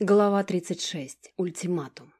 Глава 36. Ультиматум.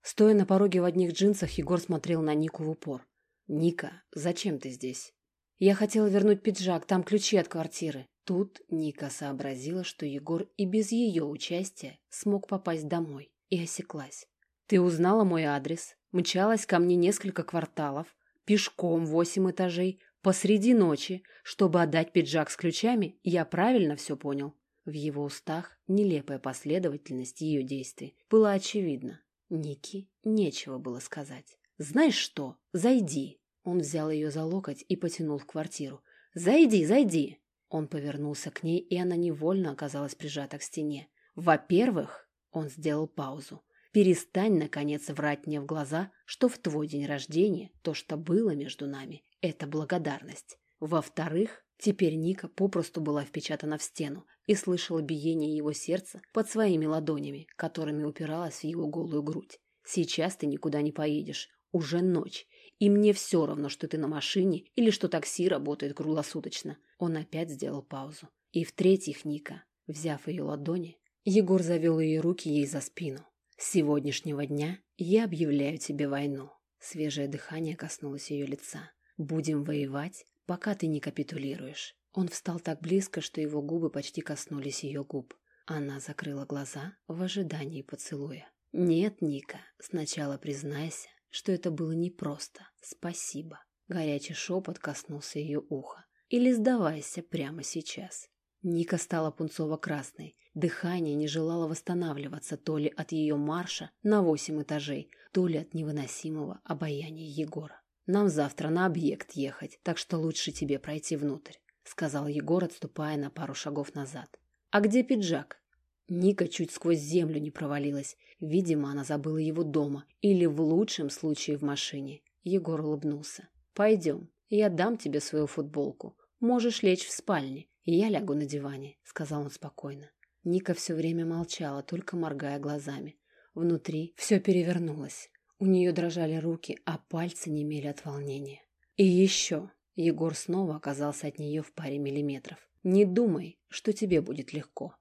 Стоя на пороге в одних джинсах, Егор смотрел на Нику в упор. «Ника, зачем ты здесь?» «Я хотела вернуть пиджак, там ключи от квартиры». Тут Ника сообразила, что Егор и без ее участия смог попасть домой, и осеклась. «Ты узнала мой адрес, мчалась ко мне несколько кварталов, пешком восемь этажей, посреди ночи, чтобы отдать пиджак с ключами, я правильно все понял?» В его устах нелепая последовательность ее действий была очевидна. Ники нечего было сказать. «Знаешь что? Зайди!» Он взял ее за локоть и потянул в квартиру. «Зайди, зайди!» Он повернулся к ней, и она невольно оказалась прижата к стене. «Во-первых...» Он сделал паузу. «Перестань, наконец, врать мне в глаза, что в твой день рождения то, что было между нами, это благодарность. Во-вторых, теперь Ника попросту была впечатана в стену и слышала биение его сердца под своими ладонями, которыми упиралась в его голую грудь. Сейчас ты никуда не поедешь. Уже ночь. И мне все равно, что ты на машине или что такси работает круглосуточно. Он опять сделал паузу. И в-третьих, Ника, взяв ее ладони, Егор завел ее руки ей за спину. С сегодняшнего дня я объявляю тебе войну. Свежее дыхание коснулось ее лица. Будем воевать, пока ты не капитулируешь. Он встал так близко, что его губы почти коснулись ее губ. Она закрыла глаза в ожидании поцелуя. «Нет, Ника, сначала признайся, что это было непросто. Спасибо». Горячий шепот коснулся ее уха. «Или сдавайся прямо сейчас». Ника стала пунцово-красной. Дыхание не желало восстанавливаться то ли от ее марша на восемь этажей, то ли от невыносимого обаяния Егора. Нам завтра на объект ехать, так что лучше тебе пройти внутрь», — сказал Егор, отступая на пару шагов назад. «А где пиджак?» Ника чуть сквозь землю не провалилась. Видимо, она забыла его дома или, в лучшем случае, в машине. Егор улыбнулся. «Пойдем, я дам тебе свою футболку. Можешь лечь в спальне, и я лягу на диване», — сказал он спокойно. Ника все время молчала, только моргая глазами. Внутри все перевернулось. У нее дрожали руки, а пальцы немели от волнения. И еще. Егор снова оказался от нее в паре миллиметров. Не думай, что тебе будет легко.